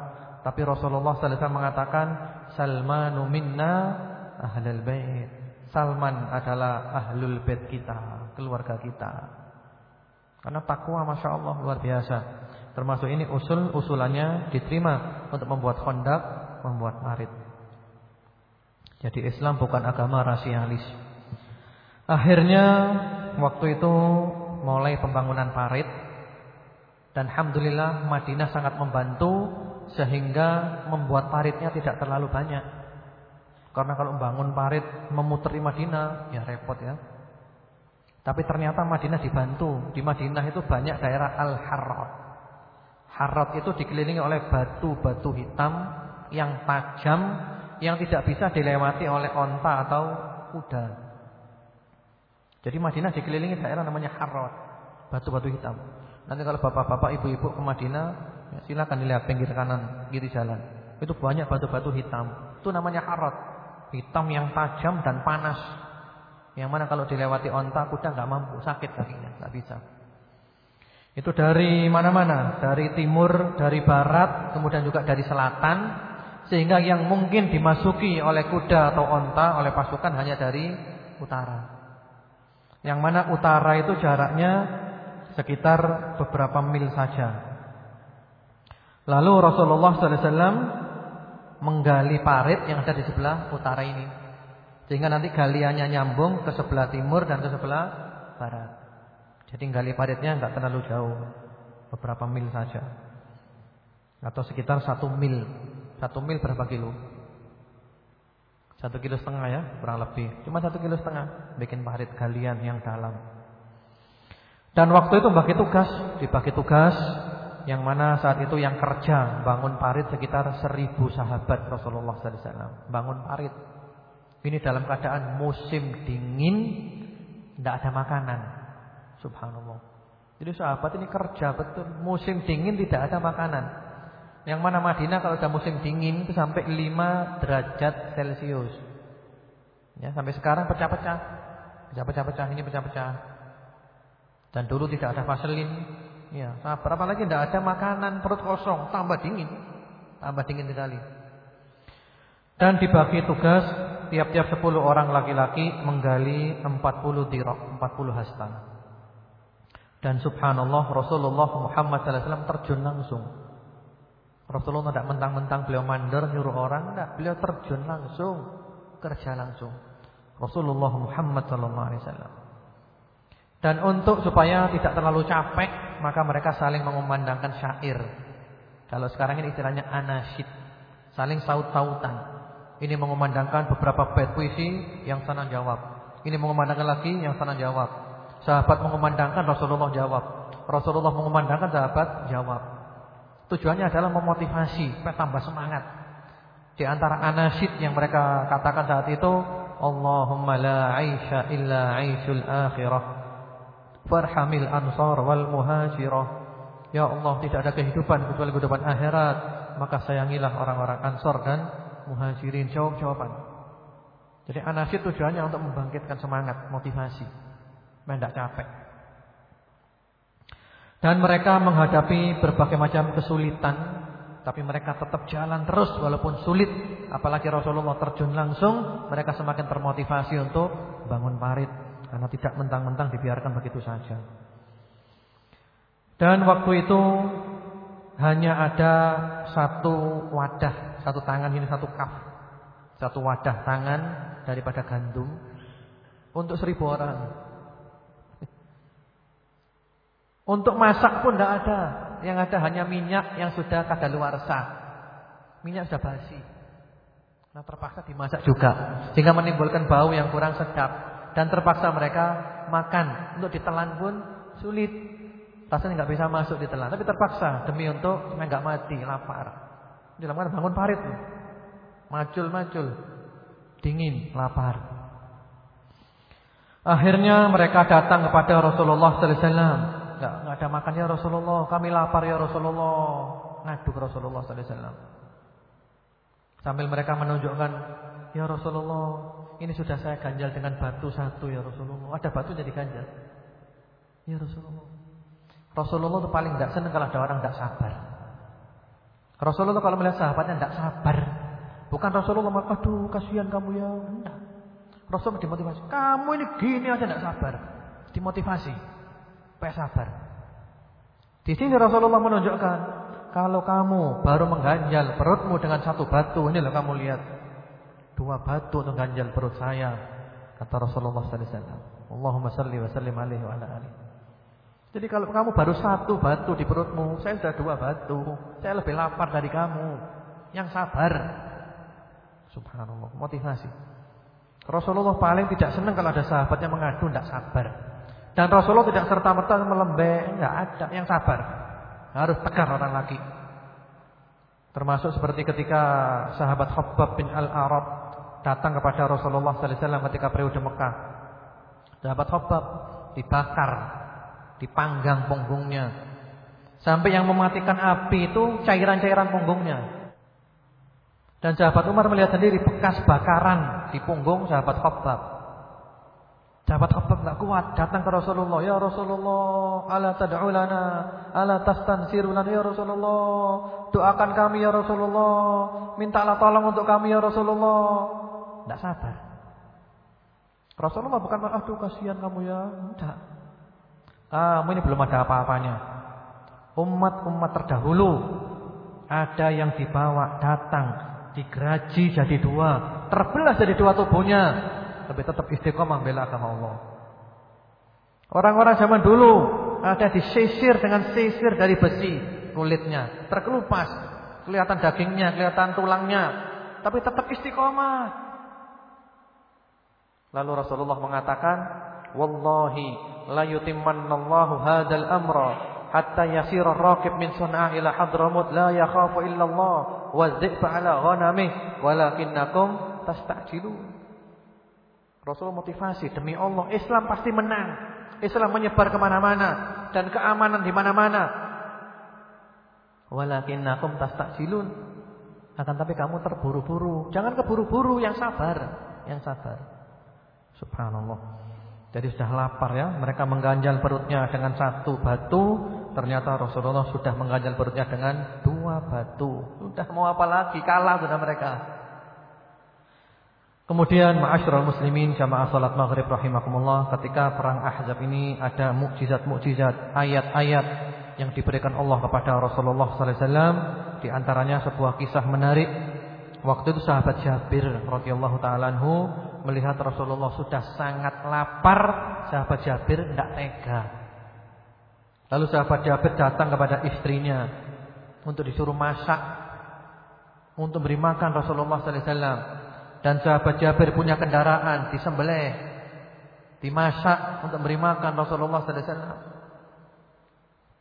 Tapi Rasulullah SAW mengatakan Salmanu minna ahlul bait. Salman adalah ahlul bait kita, keluarga kita. Karena takwa Masya Allah luar biasa. Termasuk ini usul usulannya diterima untuk membuat kondak membuat parit. Jadi Islam bukan agama rasialis. Akhirnya waktu itu mulai pembangunan parit dan alhamdulillah Madinah sangat membantu sehingga membuat paritnya tidak terlalu banyak. Karena kalau membangun parit memuteri Madinah ya repot ya. Tapi ternyata Madinah dibantu. Di Madinah itu banyak daerah Al-Harrat. Harrat itu dikelilingi oleh batu-batu hitam yang tajam yang tidak bisa dilewati oleh onta atau kuda. Jadi Madinah dikelilingi daerah namanya Harrat, batu-batu hitam. Nanti kalau bapak-bapak, ibu-ibu ke Madinah, ya silakan dilihat pinggir kanan, kiri jalan. Itu banyak batu-batu hitam. Itu namanya Harrat. Hitam yang tajam dan panas. Yang mana kalau dilewati onta kuda nggak mampu, sakit kakinya, nggak bisa. Itu dari mana-mana, dari timur, dari barat, kemudian juga dari selatan, sehingga yang mungkin dimasuki oleh kuda atau onta oleh pasukan hanya dari utara. Yang mana utara itu jaraknya sekitar beberapa mil saja. Lalu Rasulullah SAW menggali parit yang ada di sebelah utara ini. Sehingga nanti galiannya nyambung ke sebelah timur dan ke sebelah barat. Jadi gali paritnya enggak terlalu jauh. Beberapa mil saja. Atau sekitar satu mil. Satu mil berapa kilo? Satu kilo setengah ya, kurang lebih. Cuma satu kilo setengah. Bikin parit galian yang dalam. Dan waktu itu bagi tugas. Dibagi tugas yang mana saat itu yang kerja bangun parit sekitar seribu sahabat Rasulullah SAW bangun parit. Ini dalam keadaan musim dingin, tidak ada makanan. Subhanallah. Jadi sahabat ini kerja betul musim dingin tidak ada makanan. Yang mana Madinah kalau sudah musim dingin itu sampai 5 derajat Celcius. Ya, sampai sekarang pecah-pecah. Pecah-pecah-pecah ini pecah-pecah. Dan dulu tidak ada vaselin, Ya, sabar apalagi tidak ada makanan, perut kosong, tambah dingin. Tambah dingin sekali. Dan dibagi tugas tiap-tiap 10 orang laki-laki menggali 40 dirok, 40 hastan. Dan subhanallah Rasulullah Muhammad SAW terjun langsung. Rasulullah tidak mentang-mentang beliau mandor nyuruh orang, tidak. Beliau terjun langsung, kerja langsung. Rasulullah Muhammad SAW. Dan untuk supaya tidak terlalu capek, maka mereka saling mengumandangkan syair. Kalau sekarang ini istilahnya anasyid, saling saut-sautan. Ini mengumandangkan beberapa bait puisi yang sana jawab. Ini mengumandangkan lagi yang sana jawab. Sahabat mengumandangkan Rasulullah jawab. Rasulullah mengumandangkan sahabat jawab. Tujuannya adalah memotivasi, tambah semangat. Di antara anasyid yang mereka katakan saat itu, Allahumma la aisha illa aishul akhirah. Farhamil ansar wal muhajirah. Ya Allah, tidak ada kehidupan kecuali kehidupan akhirat. Maka sayangilah orang-orang ansar dan muhajirin. Jawab jawaban. Jadi anasid tujuannya untuk membangkitkan semangat, motivasi. Tidak capek. Dan mereka menghadapi berbagai macam kesulitan tapi mereka tetap jalan terus walaupun sulit. Apalagi Rasulullah terjun langsung, mereka semakin termotivasi untuk bangun parit. Karena tidak mentang-mentang dibiarkan begitu saja. Dan waktu itu hanya ada satu wadah, satu tangan ini satu kaf. Satu wadah tangan daripada gandum untuk seribu orang. Untuk masak pun tidak ada. Yang ada hanya minyak yang sudah kadaluarsa. Minyak sudah basi. Nah terpaksa dimasak juga. Sehingga menimbulkan bau yang kurang sedap dan terpaksa mereka makan. Untuk ditelan pun sulit. Rasanya nggak bisa masuk ditelan, tapi terpaksa demi untuk supaya nggak mati lapar. Dilakukan bangun parit. Macul-macul. Dingin, lapar. Akhirnya mereka datang kepada Rasulullah sallallahu alaihi wasallam. Enggak enggak ada makan ya Rasulullah, kami lapar ya Rasulullah. Ngadu ke Rasulullah sallallahu alaihi wasallam. Sambil mereka menunjukkan, "Ya Rasulullah, ini sudah saya ganjal dengan batu satu ya Rasulullah. Ada batu jadi ganjal. Ya Rasulullah. Rasulullah itu paling tidak senang kalau ada orang tidak sabar. Rasulullah kalau melihat sahabatnya tidak sabar. Bukan Rasulullah maka aduh kasihan kamu ya. Enggak. Rasulullah dimotivasi. Kamu ini gini aja tidak sabar. Dimotivasi. Supaya sabar. Di sini Rasulullah menunjukkan. Kalau kamu baru mengganjal perutmu dengan satu batu. Ini loh kamu lihat dua batu untuk ganjal perut saya kata Rasulullah sallallahu alaihi wasallam Allahumma salli wa sallim alaihi wa ala jadi kalau kamu baru satu batu di perutmu saya sudah dua batu saya lebih lapar dari kamu yang sabar subhanallah motivasi Rasulullah paling tidak senang kalau ada sahabatnya mengadu tidak sabar dan Rasulullah tidak serta-merta melembek enggak ada yang sabar harus tegar orang lagi Termasuk seperti ketika sahabat Khabbab bin Al-Arab datang kepada Rasulullah sallallahu alaihi wasallam ketika periode Mekah. Sahabat Khabbab dibakar, dipanggang punggungnya. Sampai yang mematikan api itu cairan-cairan punggungnya. Dan sahabat Umar melihat sendiri bekas bakaran di punggung sahabat Khabbab. Sahabat Khabbab enggak kuat, datang ke Rasulullah, "Ya Rasulullah, ala tad'u lana, ala tastansiru lana ya Rasulullah. Doakan kami ya Rasulullah, mintalah tolong untuk kami ya Rasulullah." Enggak sabar. Rasulullah bukan aduh kasihan kamu ya, enggak. Kamu ini belum ada apa-apanya. Umat-umat terdahulu ada yang dibawa datang digeraji jadi dua, terbelah jadi dua tubuhnya, tapi tetap istiqomah bela agama Allah. Orang-orang zaman dulu ada disisir dengan sisir dari besi kulitnya, terkelupas, kelihatan dagingnya, kelihatan tulangnya, tapi tetap istiqomah. Lalu Rasulullah mengatakan, "Wallahi la yutimmanallahu hadzal amra hatta yasira raqib min sun'a ila hadramut la yakhafu illa Allah wa dhi'ba ala ghanamih walakinnakum tasta'jilun." Rasul motivasi demi Allah Islam pasti menang. Islam menyebar ke mana-mana dan keamanan di mana-mana. Walakinnakum tasta'jilun. Akan tapi kamu terburu-buru. Jangan keburu-buru, yang sabar, yang sabar. Subhanallah. Jadi sudah lapar ya, mereka mengganjal perutnya dengan satu batu, ternyata Rasulullah sudah mengganjal perutnya dengan dua batu. Sudah mau apa lagi? Kalah sudah mereka. Kemudian ma'asyiral muslimin jamaah salat maghrib rahimakumullah, ketika perang Ahzab ini ada mukjizat-mukjizat, ayat-ayat yang diberikan Allah kepada Rasulullah sallallahu alaihi wasallam, di antaranya sebuah kisah menarik. Waktu itu sahabat Jabir radhiyallahu taala melihat Rasulullah sudah sangat lapar, sahabat Jabir tidak tega. Lalu sahabat Jabir datang kepada istrinya untuk disuruh masak untuk beri makan Rasulullah sallallahu alaihi wasallam. Dan sahabat Jabir punya kendaraan disembelih, dimasak untuk beri makan Rasulullah sallallahu alaihi wasallam.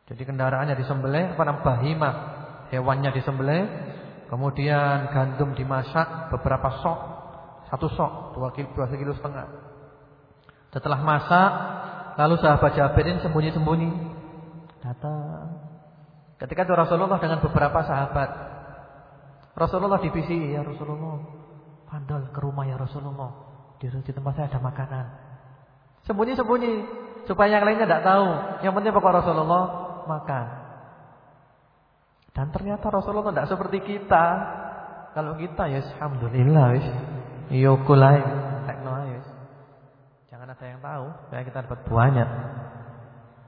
Jadi kendaraannya disembelih, apa bahimah, hewannya disembelih, kemudian gandum dimasak beberapa sok satu sok, dua kilo, dua kilo setengah. Setelah masak, lalu sahabat Jabir ini sembunyi-sembunyi datang. Ketika itu Rasulullah dengan beberapa sahabat. Rasulullah divisi, ya Rasulullah, pandal ke rumah ya Rasulullah. Di, di tempat saya ada makanan. Sembunyi-sembunyi supaya yang lainnya tidak tahu. Yang penting pokok Rasulullah makan. Dan ternyata Rasulullah tidak seperti kita. Kalau kita ya alhamdulillah Yokulai tekno Jangan ada yang tahu supaya kita dapat buahnya.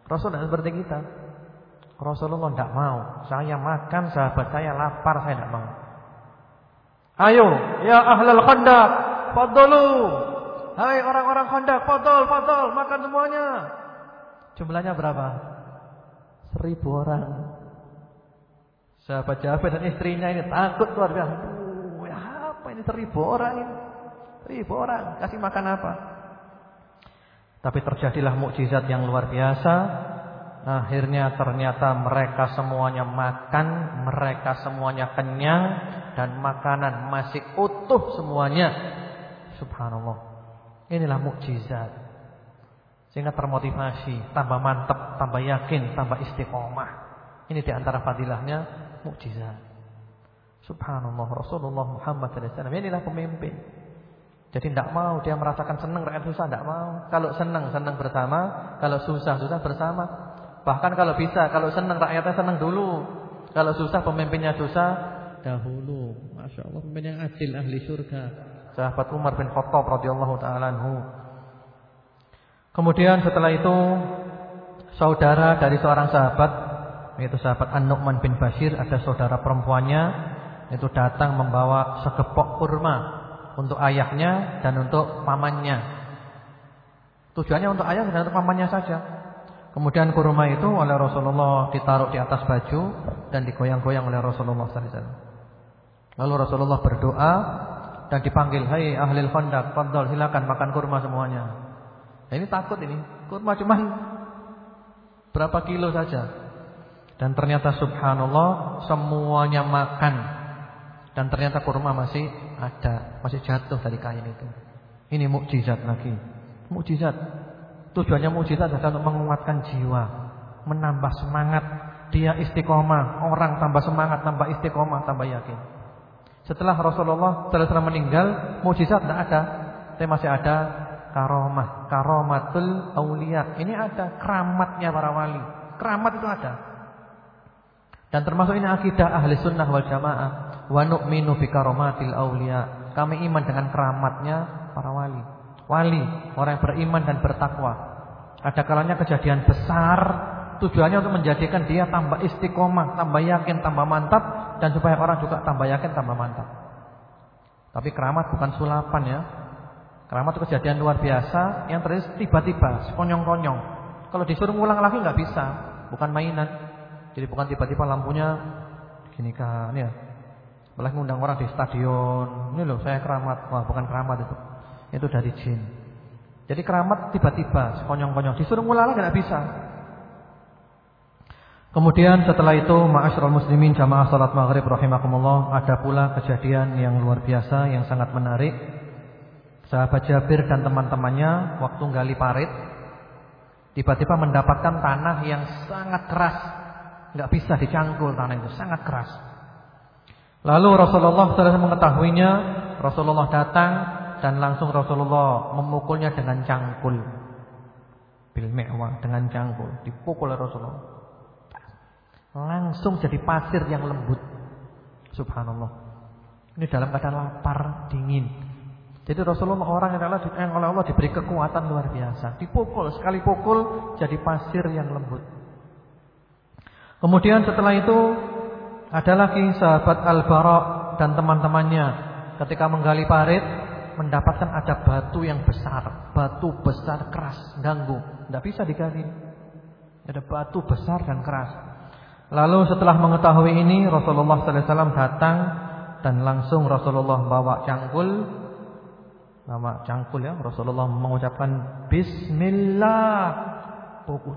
Rasul tidak seperti kita. Rasulullah tidak mau. Saya makan, sahabat saya lapar, saya tidak mau. Ayo, ya ahlal khandaq, fadlu. Hai orang-orang khandaq, fadl, fadl, makan semuanya. Jumlahnya berapa? Seribu orang. Sahabat Jabir dan istrinya ini takut luar biasa. ya apa ini seribu orang ini? Ribu orang kasih makan apa? Tapi terjadilah mukjizat yang luar biasa. Akhirnya ternyata mereka semuanya makan, mereka semuanya kenyang dan makanan masih utuh semuanya. Subhanallah. Inilah mukjizat. Sehingga termotivasi, tambah mantap, tambah yakin, tambah istiqomah. Ini di antara fadilahnya mukjizat. Subhanallah Rasulullah Muhammad SAW Inilah pemimpin jadi tidak mau dia merasakan senang rakyat susah tidak mau. Kalau senang senang bersama, kalau susah susah bersama. Bahkan kalau bisa, kalau senang rakyatnya senang dulu. Kalau susah pemimpinnya susah dahulu. Masya Allah pemimpin yang adil ahli surga. Sahabat Umar bin Khattab radhiyallahu taala. Kemudian setelah itu saudara dari seorang sahabat yaitu sahabat An-Nu'man bin Bashir ada saudara perempuannya itu datang membawa segepok kurma untuk ayahnya dan untuk pamannya. Tujuannya untuk ayah dan untuk pamannya saja. Kemudian kurma itu oleh Rasulullah ditaruh di atas baju dan digoyang-goyang oleh Rasulullah SAW. Lalu Rasulullah berdoa dan dipanggil, "Hai ahli khandaq, fadhal silakan makan kurma semuanya." Nah, ini takut ini. Kurma cuma berapa kilo saja. Dan ternyata subhanallah semuanya makan. Dan ternyata kurma masih ada, masih jatuh dari kain itu. Ini mukjizat lagi. Mukjizat. Tujuannya mukjizat adalah untuk menguatkan jiwa, menambah semangat. Dia istiqomah, orang tambah semangat, tambah istiqomah, tambah yakin. Setelah Rasulullah SAW meninggal, mujizat tidak ada. Tapi masih ada karomah, karomatul aulia. Ini ada keramatnya para wali. Keramat itu ada. Dan termasuk ini akidah ahli sunnah wal jamaah. Wa nu'minu bi karomatil aulia. Kami iman dengan keramatnya para wali. Wali, orang yang beriman dan bertakwa. Ada kalanya kejadian besar tujuannya untuk menjadikan dia tambah istiqomah, tambah yakin, tambah mantap dan supaya orang juga tambah yakin, tambah mantap. Tapi keramat bukan sulapan ya. Keramat itu kejadian luar biasa yang terjadi tiba-tiba, sekonyong-konyong. Kalau disuruh ngulang lagi nggak bisa, bukan mainan. Jadi bukan tiba-tiba lampunya gini kan ya. Malah ngundang orang di stadion. Ini loh saya keramat. Wah, bukan keramat itu. Itu dari jin. Jadi keramat tiba-tiba, sekonyong-konyong. Disuruh ngulang lagi nggak bisa. Kemudian setelah itu ma'asyiral muslimin jamaah salat maghrib rahimakumullah ada pula kejadian yang luar biasa yang sangat menarik. Sahabat Jabir dan teman-temannya waktu gali parit tiba-tiba mendapatkan tanah yang sangat keras. nggak bisa dicangkul tanah itu, sangat keras. Lalu Rasulullah SAW mengetahuinya, Rasulullah datang dan langsung Rasulullah memukulnya dengan cangkul. Bil dengan cangkul, dipukul Rasulullah. Langsung jadi pasir yang lembut. Subhanallah. Ini dalam keadaan lapar, dingin. Jadi Rasulullah orang yang yang oleh Allah diberi kekuatan luar biasa. Dipukul, sekali pukul jadi pasir yang lembut. Kemudian setelah itu ada lagi sahabat Al-Bara dan teman-temannya ketika menggali parit mendapatkan ada batu yang besar, batu besar keras, ganggu, tidak bisa digali. Ada batu besar dan keras. Lalu setelah mengetahui ini Rasulullah SAW datang dan langsung Rasulullah bawa cangkul, bawa cangkul ya. Rasulullah mengucapkan Bismillah, pukul.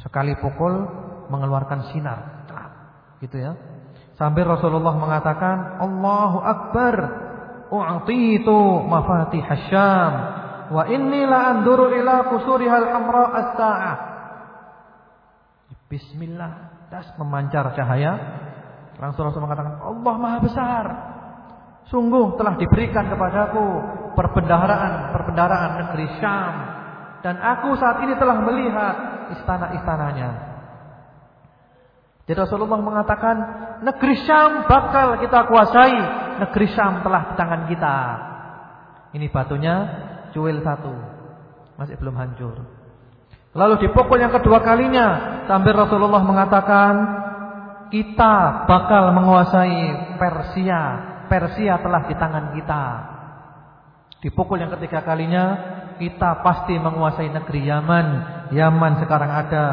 Sekali pukul mengeluarkan sinar, gitu ya. Sambil Rasulullah mengatakan Allahu Akbar, u'titu mafatih Syam wa inni la anduru ila kusurihal hamra as-sa'ah. Bismillah, das memancar cahaya. Langsung Rasul mengatakan, Allah Maha Besar. Sungguh telah diberikan kepadaku perbendaharaan, perbendaharaan negeri Syam. Dan aku saat ini telah melihat istana-istananya. Jadi Rasulullah mengatakan, negeri Syam bakal kita kuasai. Negeri Syam telah di tangan kita. Ini batunya cuil satu. Masih belum hancur. Lalu dipukul yang kedua kalinya sambil Rasulullah mengatakan kita bakal menguasai Persia. Persia telah di tangan kita. Dipukul yang ketiga kalinya kita pasti menguasai negeri Yaman. Yaman sekarang ada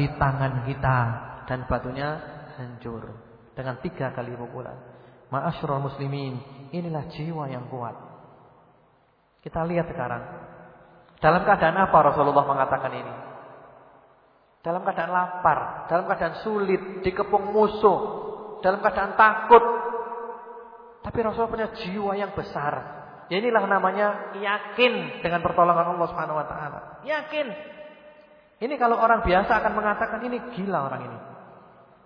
di tangan kita dan batunya hancur dengan tiga kali pukulan. Ma'asyiral muslimin, inilah jiwa yang kuat. Kita lihat sekarang. Dalam keadaan apa Rasulullah mengatakan ini? Dalam keadaan lapar, dalam keadaan sulit, dikepung musuh, dalam keadaan takut. Tapi Rasulullah punya jiwa yang besar. Ya inilah namanya yakin dengan pertolongan Allah Subhanahu wa taala. Yakin. Ini kalau orang biasa akan mengatakan ini gila orang ini.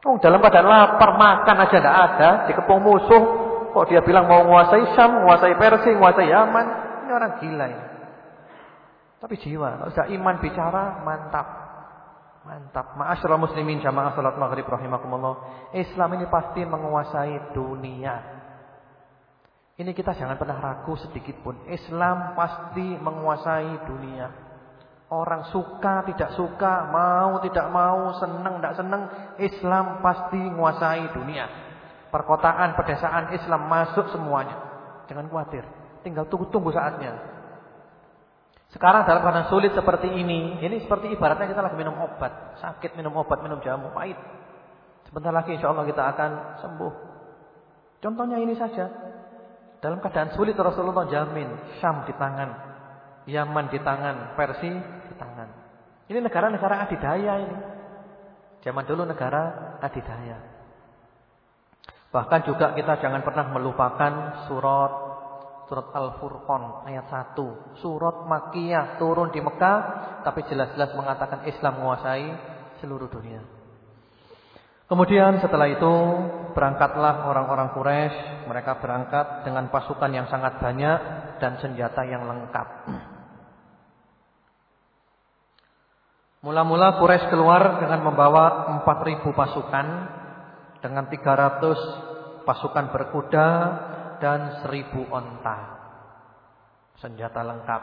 Oh, dalam keadaan lapar, makan aja tidak ada, dikepung musuh, kok dia bilang mau menguasai Syam, menguasai Persia, menguasai Yaman. Ini orang gila ini. Tapi jiwa, kalau sudah iman bicara mantap. Mantap. Ma'asyiral muslimin jamaah salat maghrib rahimakumullah. Islam ini pasti menguasai dunia. Ini kita jangan pernah ragu sedikit pun. Islam pasti menguasai dunia. Orang suka tidak suka, mau tidak mau, senang tidak senang, Islam pasti menguasai dunia. Perkotaan, pedesaan Islam masuk semuanya. Jangan khawatir. Tinggal tunggu-tunggu saatnya. Sekarang dalam keadaan sulit seperti ini, ini seperti ibaratnya kita lagi minum obat, sakit minum obat, minum jamu pahit. Sebentar lagi insya Allah kita akan sembuh. Contohnya ini saja. Dalam keadaan sulit Rasulullah jamin Syam di tangan, Yaman di tangan, Persia di tangan. Ini negara-negara adidaya ini. Zaman dulu negara adidaya. Bahkan juga kita jangan pernah melupakan surat Surat Al-Furqan ayat 1. Surat Makkiyah turun di Mekah tapi jelas-jelas mengatakan Islam menguasai seluruh dunia. Kemudian setelah itu berangkatlah orang-orang Quraisy, mereka berangkat dengan pasukan yang sangat banyak dan senjata yang lengkap. Mula-mula Quraisy keluar dengan membawa 4000 pasukan dengan 300 pasukan berkuda dan 1000 onta. Senjata lengkap.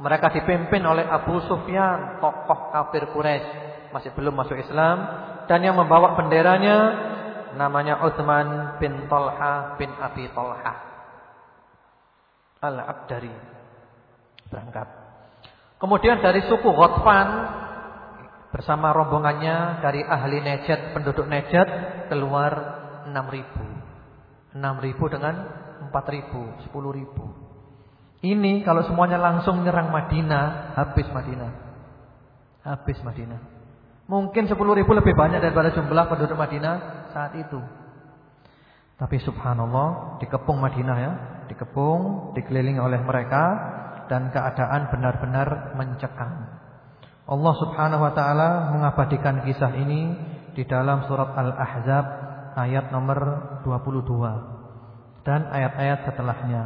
Mereka dipimpin oleh Abu Sufyan, tokoh kafir Quraisy, masih belum masuk Islam dan yang membawa benderanya namanya Utsman bin Talha bin Abi Talha Al-Abdari berangkat. Kemudian dari suku Ghatfan bersama rombongannya dari ahli Najd, penduduk Najd keluar 6000. 6000 dengan 4000, 10000. Ini kalau semuanya langsung nyerang Madinah, habis Madinah. Habis Madinah. Mungkin 10 ribu lebih banyak daripada jumlah penduduk Madinah saat itu. Tapi subhanallah dikepung Madinah ya, dikepung, dikelilingi oleh mereka dan keadaan benar-benar mencekam. Allah Subhanahu wa taala mengabadikan kisah ini di dalam surat Al-Ahzab ayat nomor 22 dan ayat-ayat setelahnya.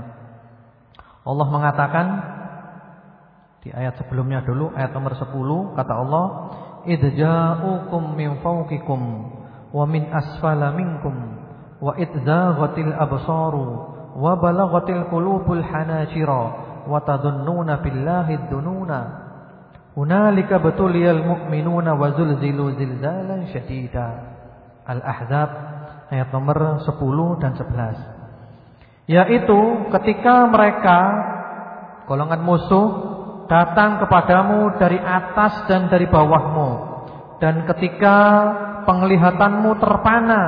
Allah mengatakan di ayat sebelumnya dulu ayat nomor 10 kata Allah idh ja'ukum min fawqikum wa min asfala minkum wa idh zaghatil absaru wa balaghatil qulubul hanajira wa tadhunnuna billahi dhununa hunalika batuliyal mu'minuna wa zulzilu zilzalan syadida. Al-Ahzab ayat nomor 10 dan 11 yaitu ketika mereka golongan musuh datang kepadamu dari atas dan dari bawahmu dan ketika penglihatanmu terpana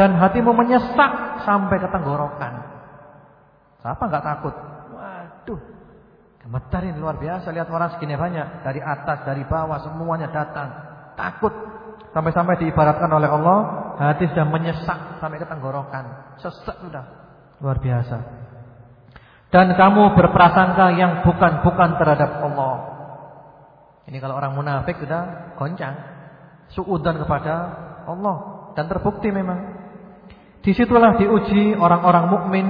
dan hatimu menyesak sampai ke tenggorokan. Siapa enggak takut? Waduh. Gemetar ini luar biasa lihat orang segini banyak dari atas dari bawah semuanya datang. Takut sampai-sampai diibaratkan oleh Allah hati sudah menyesak sampai ke tenggorokan. Sesak sudah. Luar biasa. Dan kamu berprasangka yang bukan-bukan terhadap Allah. Ini kalau orang munafik sudah goncang. Suudan kepada Allah. Dan terbukti memang. Di situlah diuji orang-orang mukmin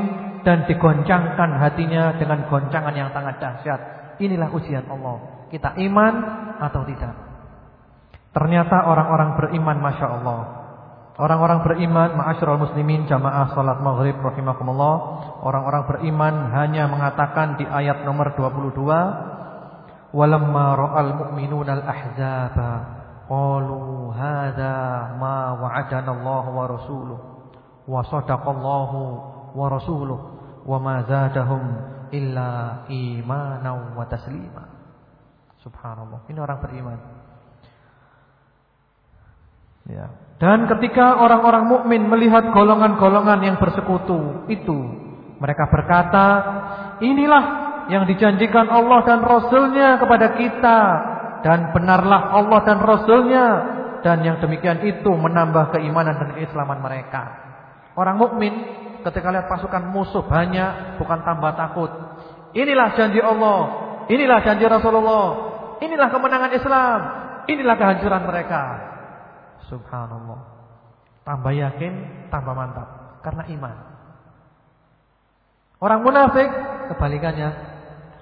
dan digoncangkan hatinya dengan goncangan yang sangat dahsyat. Inilah ujian Allah. Kita iman atau tidak. Ternyata orang-orang beriman Masya Allah Orang-orang beriman, ma'asyiral muslimin jamaah salat maghrib rahimakumullah, orang-orang beriman hanya mengatakan di ayat nomor 22, "Walamma ra'al mu'minuna al-ahzaba qalu hadza ma wa'adana Allah wa rasuluhu wa sadaqallahu wa rasuluhu wa ma zadahum illa imanan wa taslima." Subhanallah. Ini orang beriman. Ya. Dan ketika orang-orang mukmin melihat golongan-golongan yang bersekutu itu, mereka berkata, inilah yang dijanjikan Allah dan Rasulnya kepada kita. Dan benarlah Allah dan Rasulnya. Dan yang demikian itu menambah keimanan dan keislaman mereka. Orang mukmin ketika lihat pasukan musuh banyak, bukan tambah takut. Inilah janji Allah. Inilah janji Rasulullah. Inilah kemenangan Islam. Inilah kehancuran mereka. Subhanallah. Tambah yakin, tambah mantap karena iman. Orang munafik kebalikannya.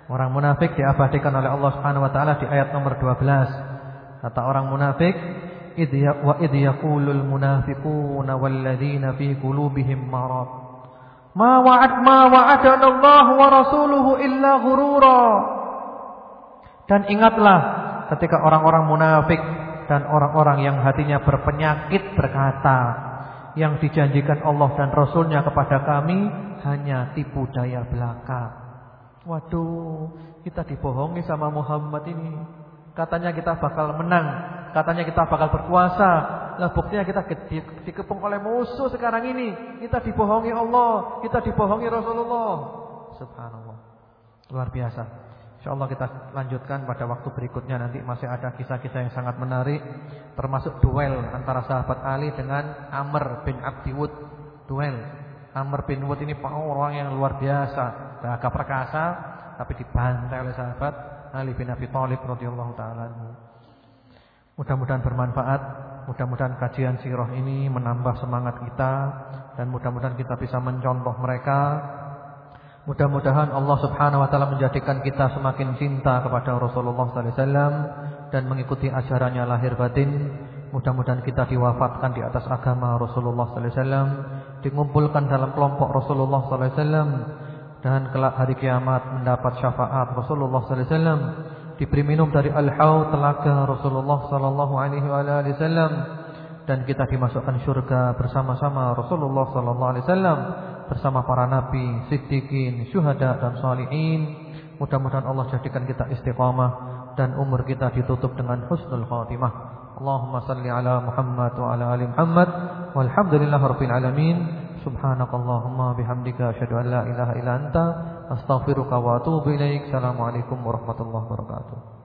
Orang munafik diabadikan oleh Allah Subhanahu wa taala di ayat nomor 12. Kata orang munafik, ya, wa munafiquna walladzina fi qulubihim marad. Ma wa'ad ma Allah wa rasuluhu illa ghurura. Dan ingatlah ketika orang-orang munafik dan orang-orang yang hatinya berpenyakit berkata yang dijanjikan Allah dan Rasulnya kepada kami hanya tipu daya belaka. Waduh, kita dibohongi sama Muhammad ini. Katanya kita bakal menang, katanya kita bakal berkuasa. Lah buktinya kita dikepung oleh musuh sekarang ini. Kita dibohongi Allah, kita dibohongi Rasulullah. Subhanallah. Luar biasa. InsyaAllah kita lanjutkan pada waktu berikutnya. Nanti masih ada kisah-kisah yang sangat menarik termasuk duel antara sahabat Ali dengan Amr bin Abdiwud duel. Amr bin Wud ini orang yang luar biasa. Gagah perkasa tapi dibantai oleh sahabat Ali bin Abi Thalib radhiyallahu taala mudah-mudahan bermanfaat Mudah-mudahan kajian sirah ini menambah semangat kita dan mudah-mudahan kita bisa mencontoh mereka. Mudah-mudahan Allah Subhanahu wa taala menjadikan kita semakin cinta kepada Rasulullah sallallahu alaihi wasallam dan mengikuti ajarannya lahir batin. Mudah-mudahan kita diwafatkan di atas agama Rasulullah sallallahu alaihi wasallam, dikumpulkan dalam kelompok Rasulullah sallallahu alaihi wasallam dan kelak hari kiamat mendapat syafaat Rasulullah sallallahu alaihi wasallam diberi minum dari al-haud telaga Rasulullah sallallahu alaihi wasallam dan kita dimasukkan surga bersama-sama Rasulullah sallallahu alaihi wasallam bersama para nabi, siddiqin, syuhada dan salihin. Mudah-mudahan Allah jadikan kita istiqamah dan umur kita ditutup dengan husnul khatimah. Allahumma salli ala Muhammad wa ala ali Muhammad walhamdulillahirabbil alamin. Subhanakallahumma bihamdika asyhadu an la ilaha illa anta astaghfiruka wa atubu ilaik. Assalamualaikum warahmatullahi wabarakatuh.